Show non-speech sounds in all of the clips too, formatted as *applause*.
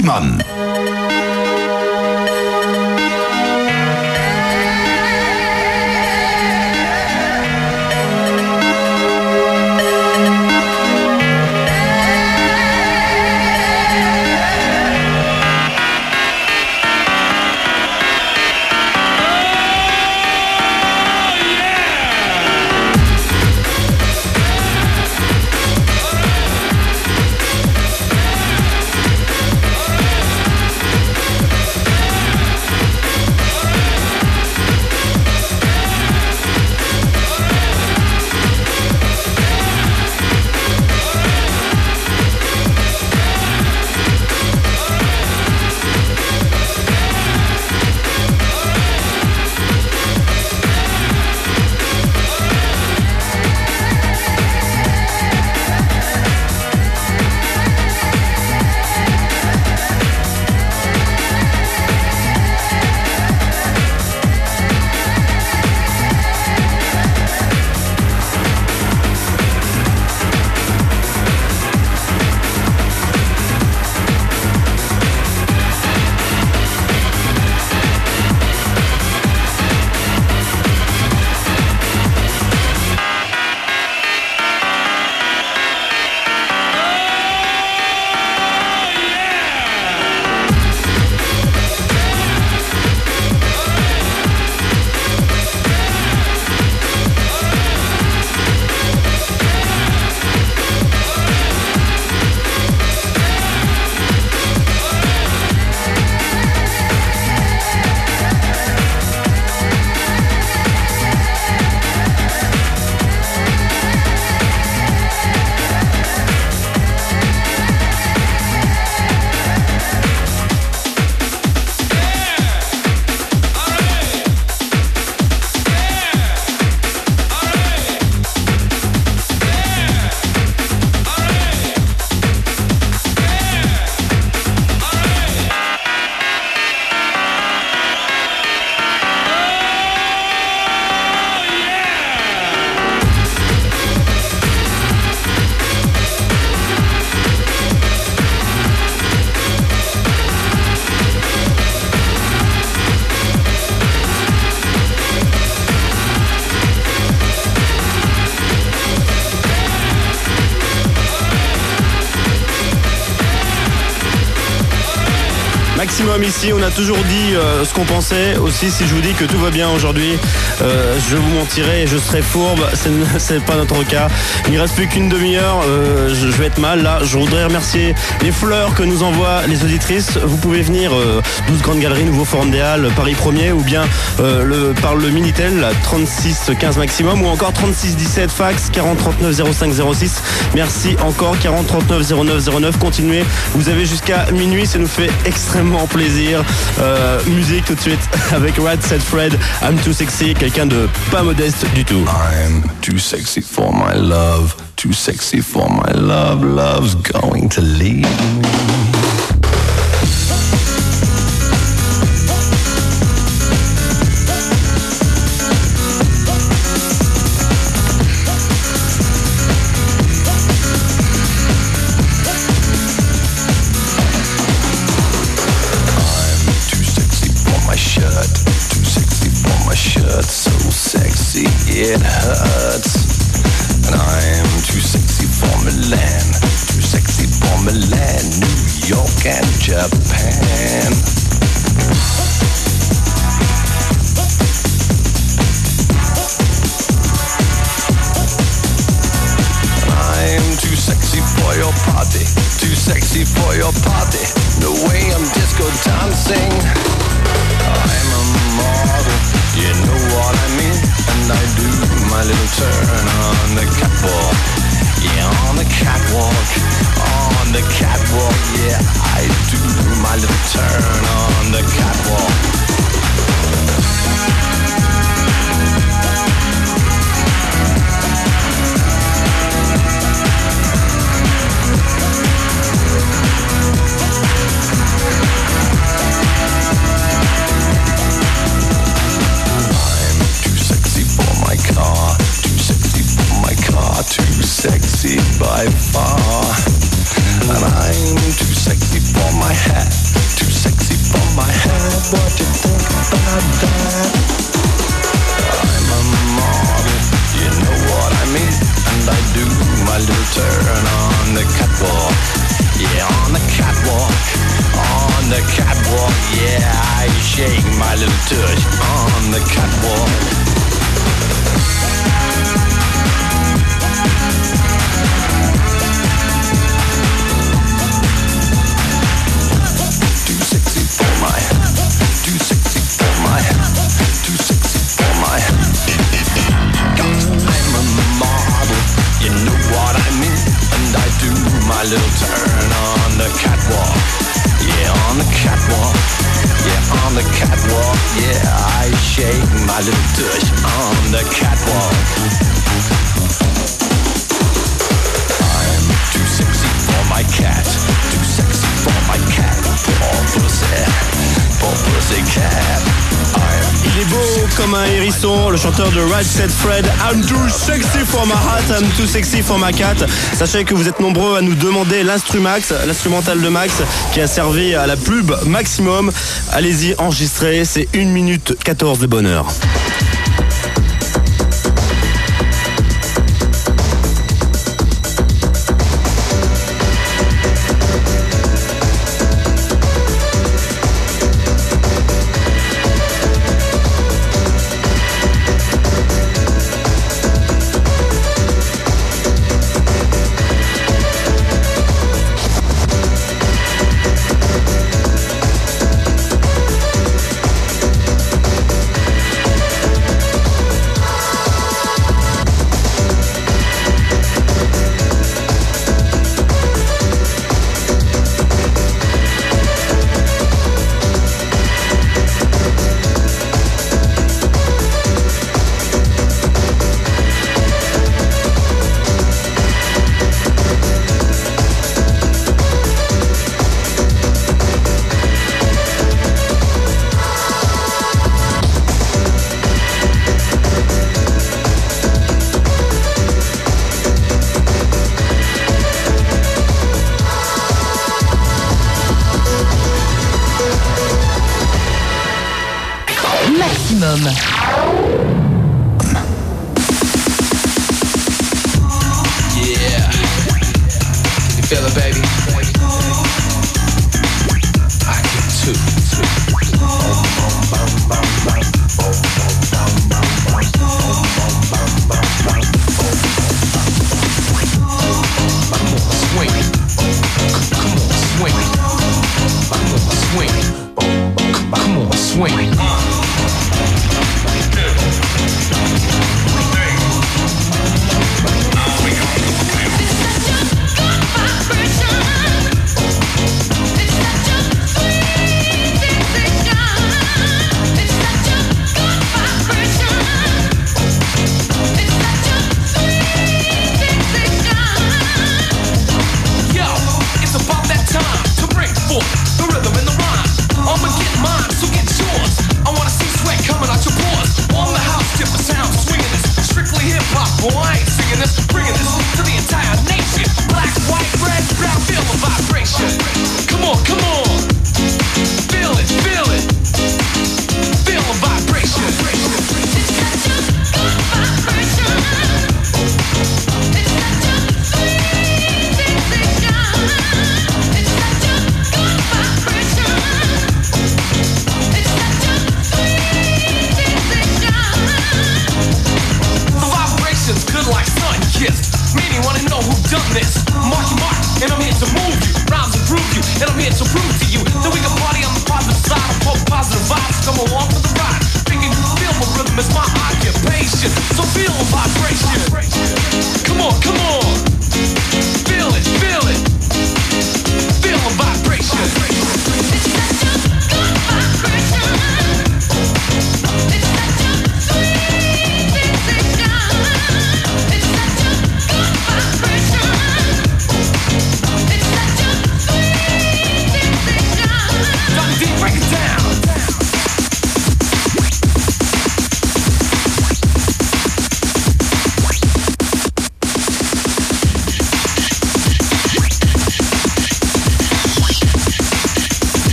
Siemann. Ici, on a toujours dit euh, ce qu'on pensait. Aussi, si je vous dis que tout va bien aujourd'hui, euh, je vous mentirai et je serai fourbe. *laughs* Ce n'est pas notre cas. Il ne reste plus qu'une demi-heure. Euh, je, vais être mal là. Je voudrais remercier les fleurs que nous envoient les auditrices. Vous pouvez venir 12 Grandes Galeries, Nouveau Forum des Halles, Paris 1er ou bien le, par le Minitel 36 15 maximum ou encore 36 17 fax 40 39 05 06. Merci encore 40 39 09 09. Continuez. Vous avez jusqu'à minuit. Ça nous fait extrêmement plaisir. Euh, musique tout de suite *laughs* avec Rad Set Fred. I'm too sexy, quelqu'un de pas modeste du tout. I'm too sexy for my love, too sexy for my love, love's going to leave me. It hurts. And I'm too sexy for Milan, too sexy for Milan, New York and Japan. Too sexy for your party, too sexy for your party. No way I'm disco dancing. I'm a model, you know what I mean. And I do my little turn on the catwalk. Yeah, on the catwalk, on the catwalk. Yeah, I do my little turn on the catwalk. By far. And I'm too sexy for my hat, too sexy for my hat. What you think about that? I'm a model, you know what I mean, and I do my little turn on the catwalk. Yeah, on the catwalk, on the catwalk. Yeah, I shake my little tush on the catwalk. Shake my little tush on the catwalk. Le chanteur de Right Set Fred. I'm too sexy for my hat, I'm too sexy for my cat. Sachez que vous êtes nombreux à nous demander l'instrumental de Max, qui a servi à la pub maximum. Allez-y, enregistrez, c'est 1 minute 14 de bonheur.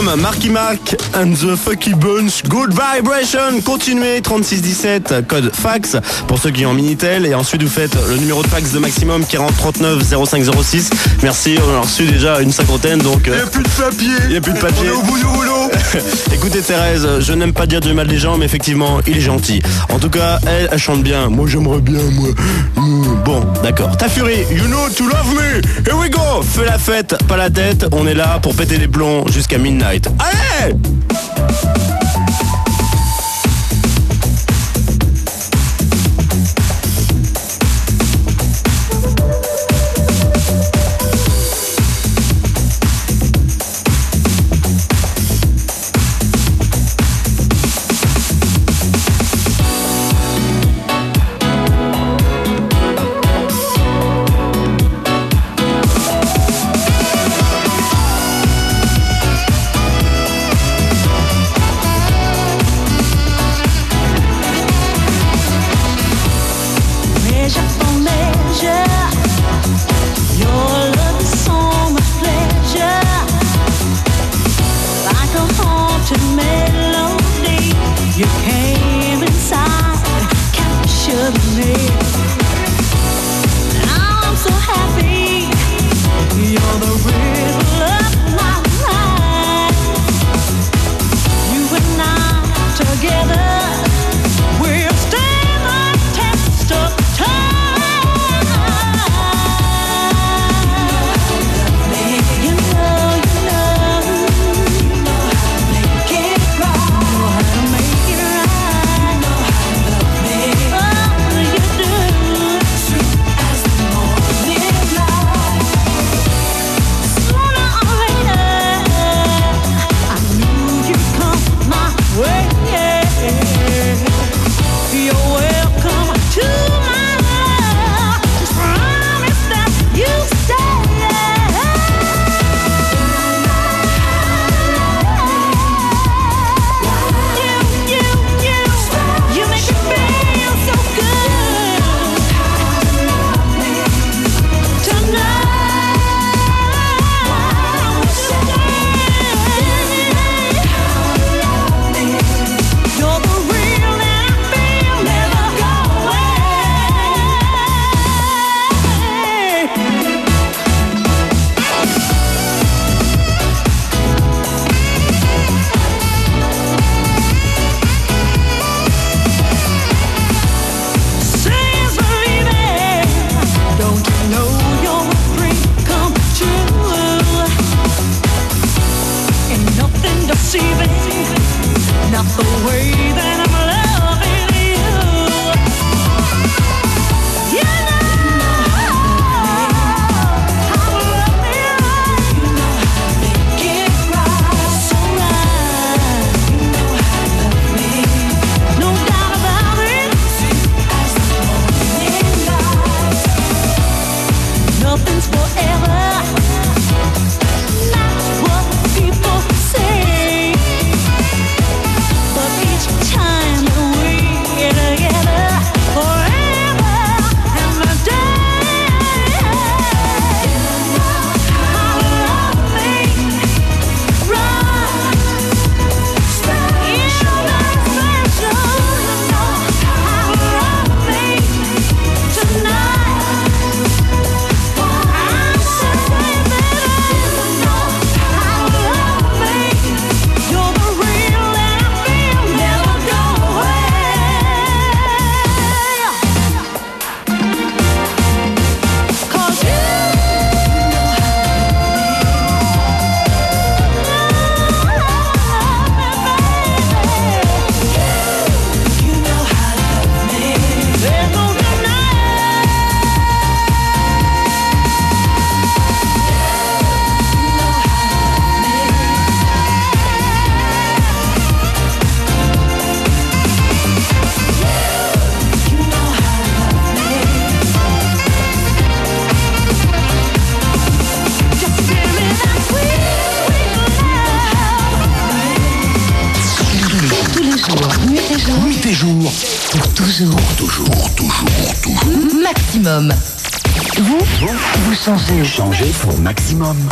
Marky Mark and the Fucky Bunch. Good Vibration. Continuez. 3617. Code fax pour ceux qui ont Minitel. Et ensuite, vous faites le numéro de fax de maximum qui 39 0506. Merci. On a reçu déjà une cinquantaine. Donc, il n'y a plus de papier. Il n'y a plus de papier. On est au bout du rouleau. *laughs* Écoutez, Thérèse, je n'aime pas dire du mal des gens, mais effectivement, il est gentil. En tout cas, elle, elle chante bien. Moi, j'aimerais bien, moi. Mmh, bon, d'accord. Ta furie, you know to love me. Here we go. Fais la fête, pas la tête. On est là pour péter les plombs jusqu'à midnight. Allez jour, Maximum. Vous, Vous changez. Changez pour maximum.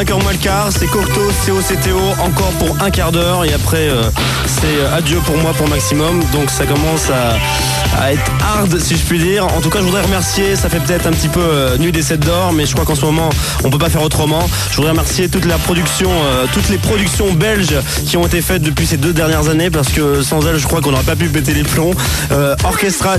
5h moins le quart, c'est Cocteau, COCTO, encore pour un quart d'heure et après euh, c'est euh, adieu pour moi pour Maximum. Donc ça commence à, être hard si je puis dire. En tout cas je voudrais remercier, ça fait peut-être un petit peu euh, nuit des 7 d'or, mais je crois qu'en ce moment on peut pas faire autrement. Je voudrais remercier toute la production, toutes les productions belges qui ont été faites depuis ces deux dernières années parce que sans elles je crois qu'on n'aurait pas pu péter les plombs. Orchestra,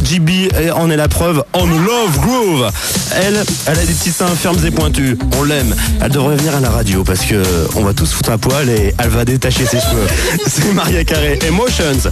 et en est la preuve. On love groove. Elle, elle a des petits seins fermes et pointus. On l'aime. Elle devrait venir à la radio parce que on va tous foutre à poil et elle va détacher ses cheveux. *laughs* C'est Maria Carré. Emotions.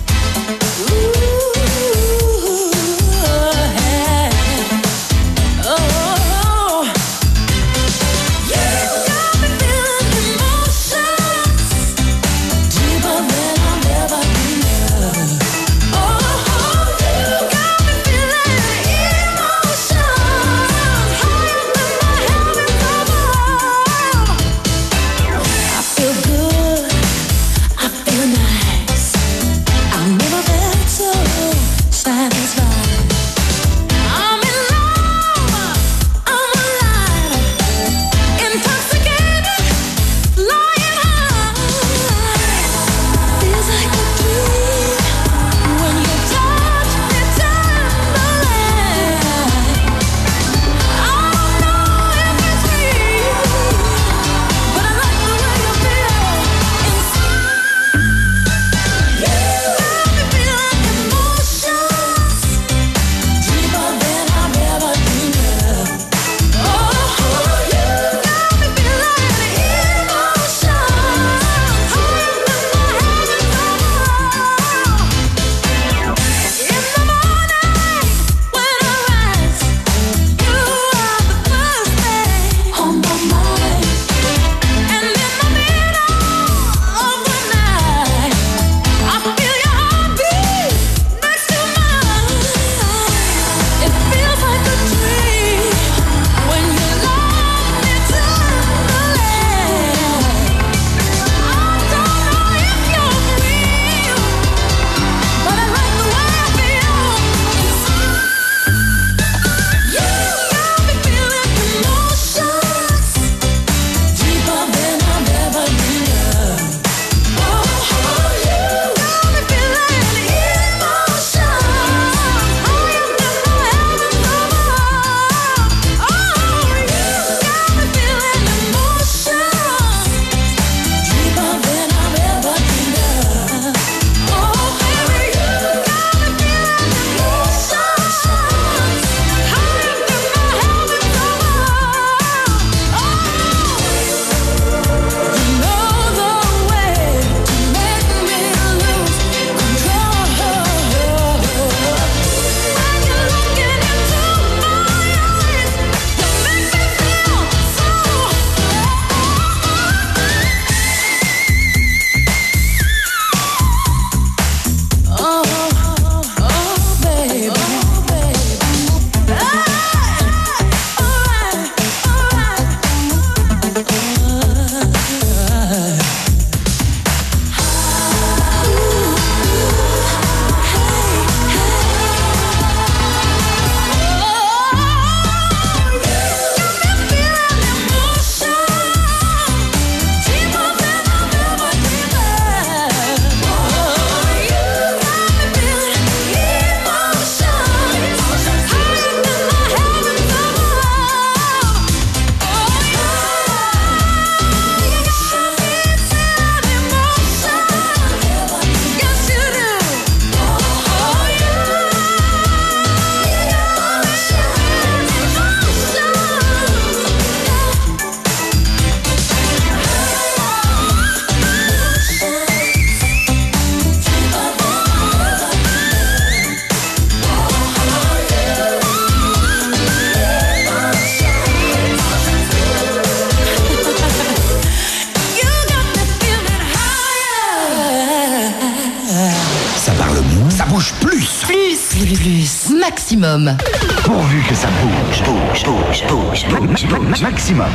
Maximum. Pourvu que ça bouge, bouge, bouge, bouge. Ma- ma- Maximum.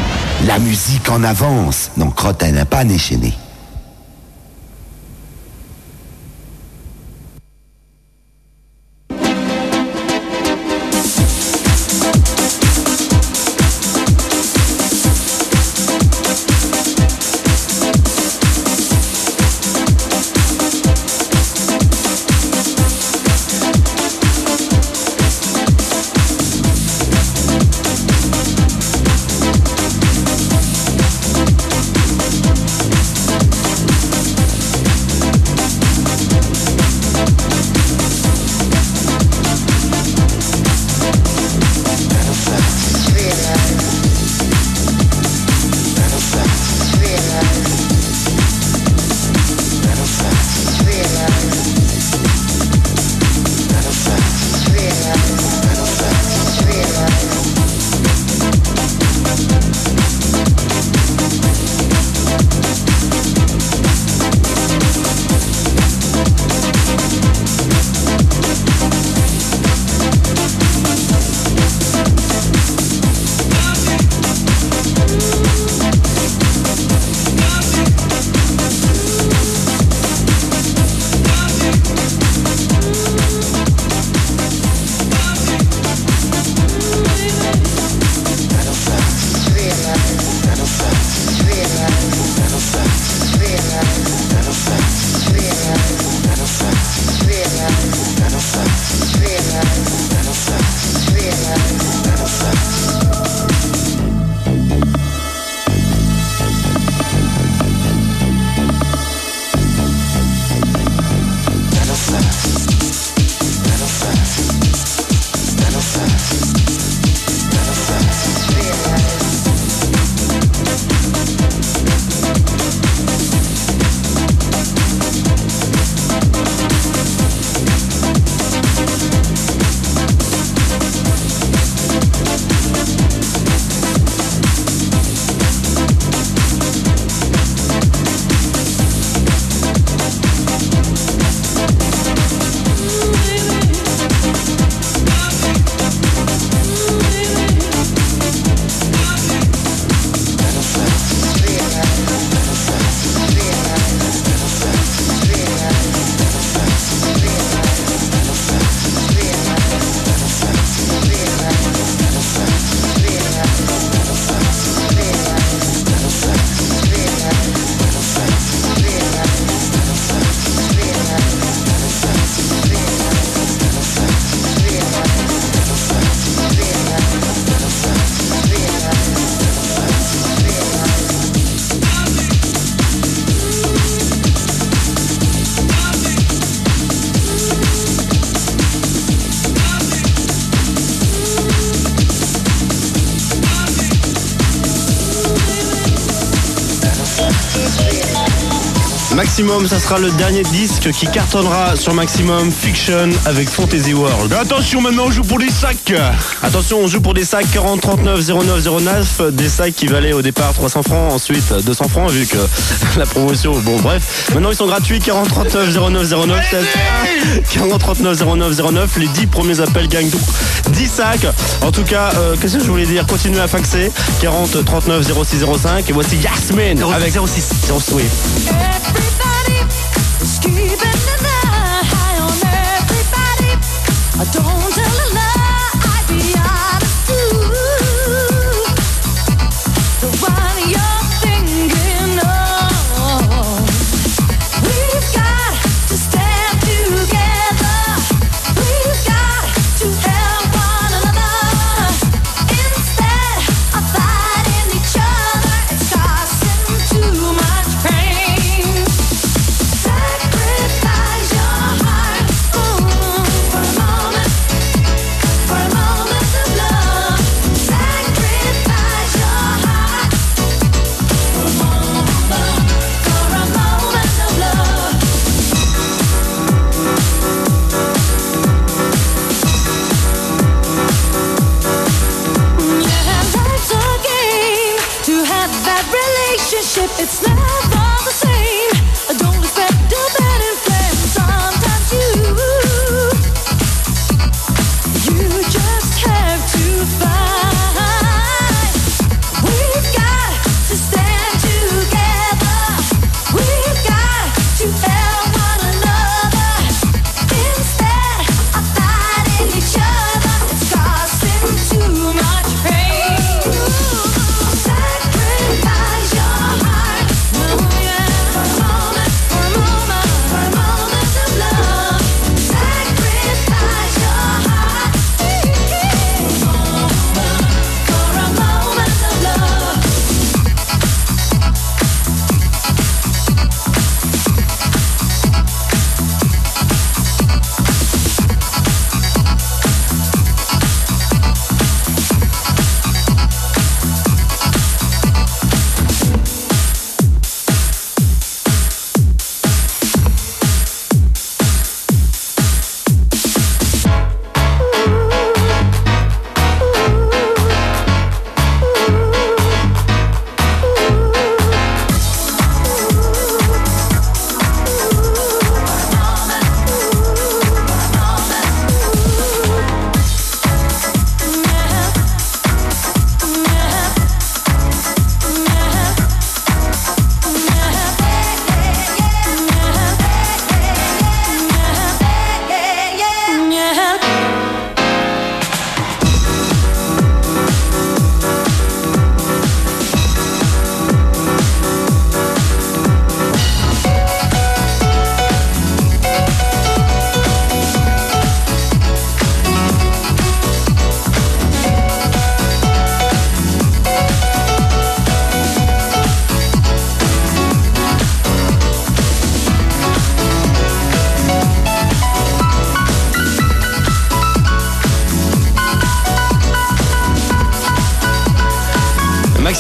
La musique en avance. Donc, crottin n'a pas déchaîné. Maximum, ça sera le dernier disque qui cartonnera sur Maximum Fiction avec Fantasy World. Attention, maintenant on joue pour les sacs. Attention, on joue pour des sacs 40 39 09 09, des sacs qui valaient au départ 300 francs, ensuite 200 francs vu que *laughs* la promotion, bon bref. Maintenant ils sont gratuits 40 39 09 09, 16 40 39 09 09, les 10 premiers appels gagnent donc 10 sacs. En tout cas, euh, qu'est-ce que je voulais dire? Continuez à faxer 40 39 06 05 et voici Yasmin avec 06 oui.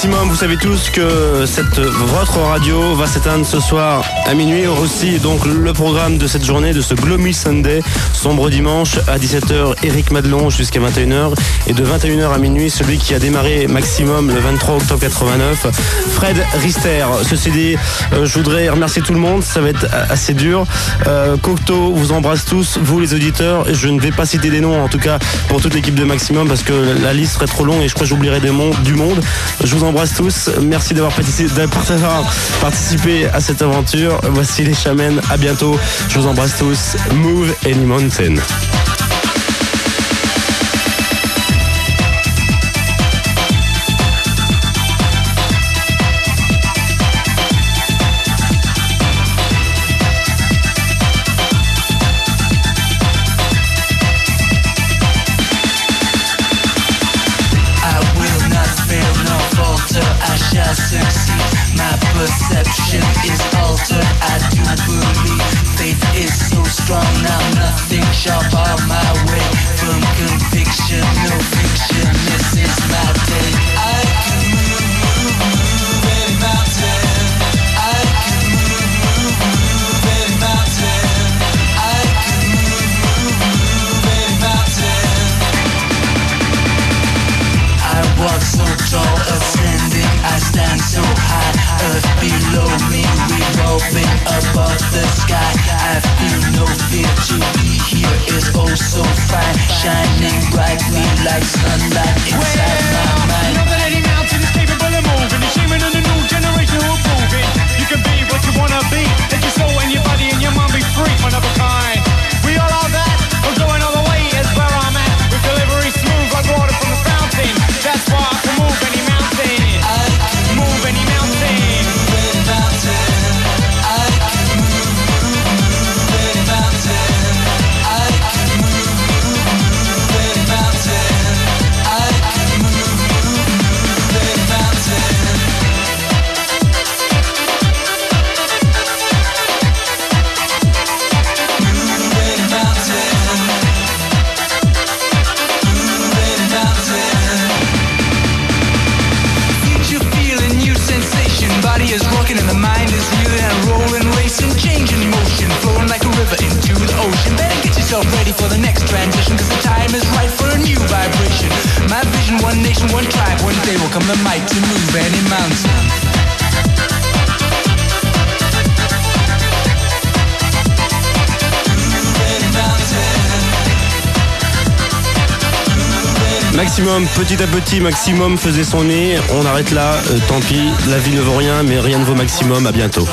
Maximum, vous savez tous que votre radio va s'éteindre ce soir à minuit. Aussi, donc, le programme de cette journée, de ce Gloomy Sunday, sombre dimanche, à 17h, Eric Madelon jusqu'à 21h. Et de 21h à minuit, celui qui a démarré Maximum le 23 octobre 89, Fred Rister. Ceci dit, euh, je voudrais remercier tout le monde, ça va être assez dur. Euh, Cocteau vous embrasse tous, vous les auditeurs. Je ne vais pas citer des noms, en tout cas pour toute l'équipe de Maximum, parce que la liste serait trop longue et je crois que j'oublierai des du monde. Tous. Merci d'avoir participé, à cette aventure. Voici les Chamens. À bientôt. Je vous embrasse tous. Move Any Mountain. Strong now, nothing shall bar my way. From conviction, no fiction, this is my day. I can move, move, move any mountain. I can move, move, any mountain. I can move, move, any mountain. I so tall, I stand so high. Earth below me, revolving above the sky. I feel no fear to be here is oh so fine, shining brightly like sunlight inside my mind. Know that any mountain is capable of moving. The shaman of the new generation who are proving you can be what you wanna be. Let your soul and your body and your mind be free, one of a kind. Yourself ready for the next transition, cause the time is right for a new vibration. My vision, one nation, one tribe. One day will come the might to move any mountain. Maximum, petit à petit, Maximum faisait son nez. On arrête là, euh, tant pis. La vie ne vaut rien, mais rien ne vaut Maximum. À bientôt.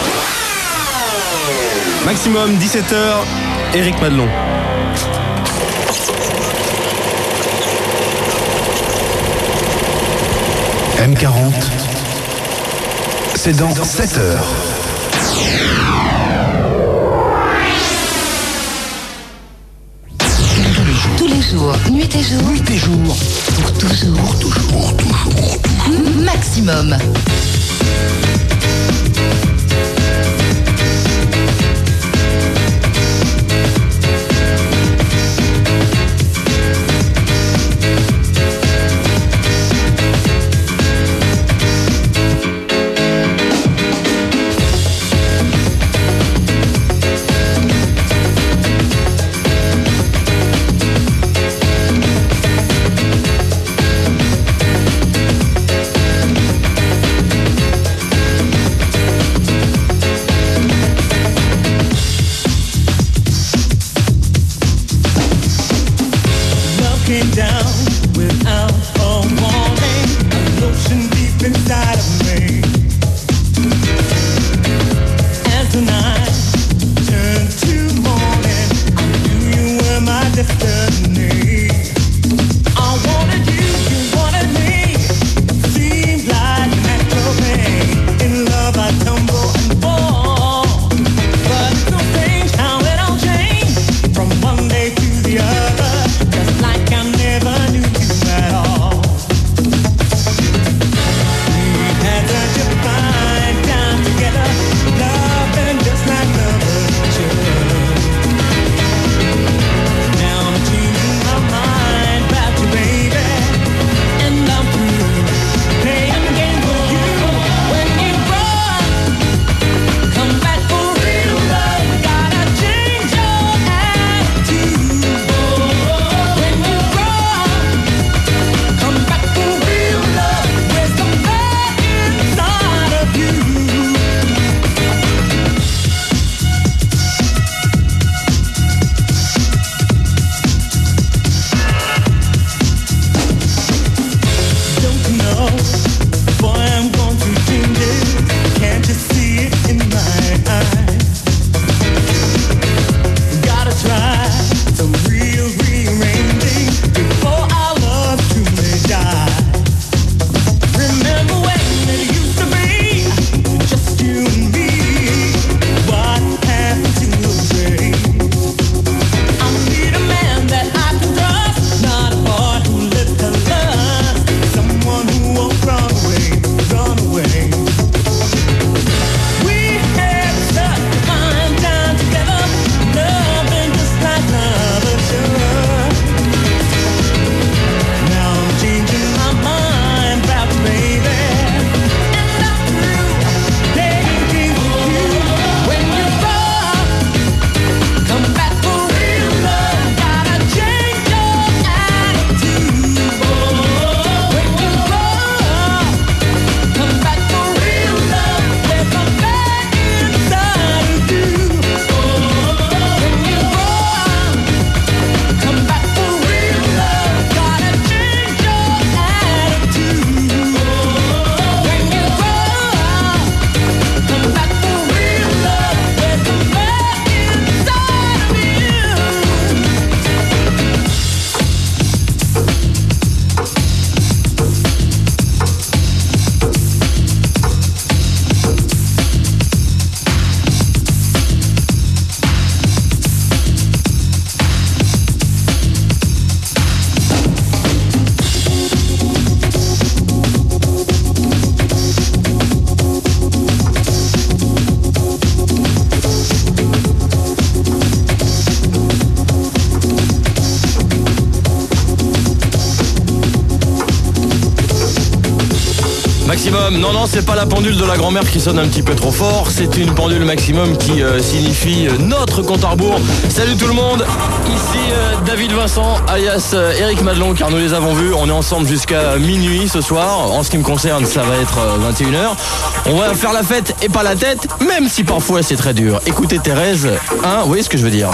Maximum, 17h, Eric Madelon. M40, c'est dans 7 heures. Tous les jours, nuit et jour. Nuit et jour. Pour toujours. Pour toujours, toujours. Maximum. Non, non, c'est pas la pendule de la grand-mère qui sonne un petit peu trop fort, c'est une pendule maximum qui euh, signifie euh, notre compte à rebours. Salut tout le monde, ici euh, David Vincent, alias Eric Madelon, car nous les avons vus, on est ensemble jusqu'à minuit ce soir. En ce qui me concerne, ça va être euh, 21h. On va faire la fête et pas la tête, même si parfois c'est très dur. Écoutez Thérèse, hein, vous voyez ce que je veux dire?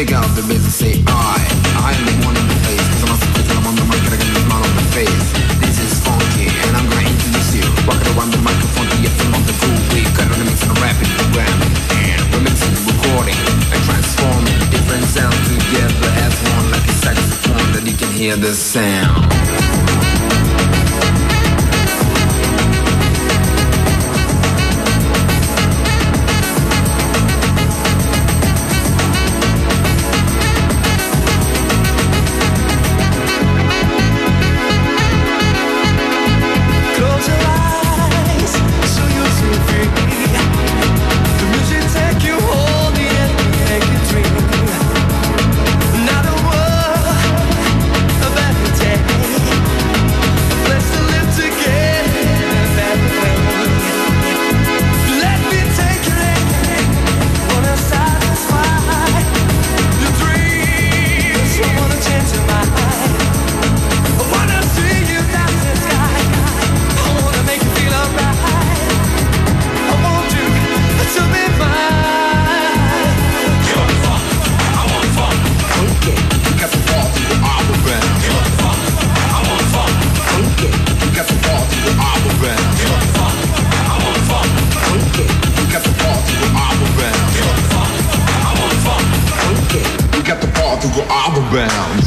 Take out the business, say I. I'm the one in the place, cause I'm not secret and I'm on the mic and I got the smile on my face. This is funky and I'm gonna introduce you. Walking around the microphone to get from on the cool We Cut on the mix and a rapid program. And remixing, recording, and transforming different sounds together as one like a saxophone that you can hear the sound. bound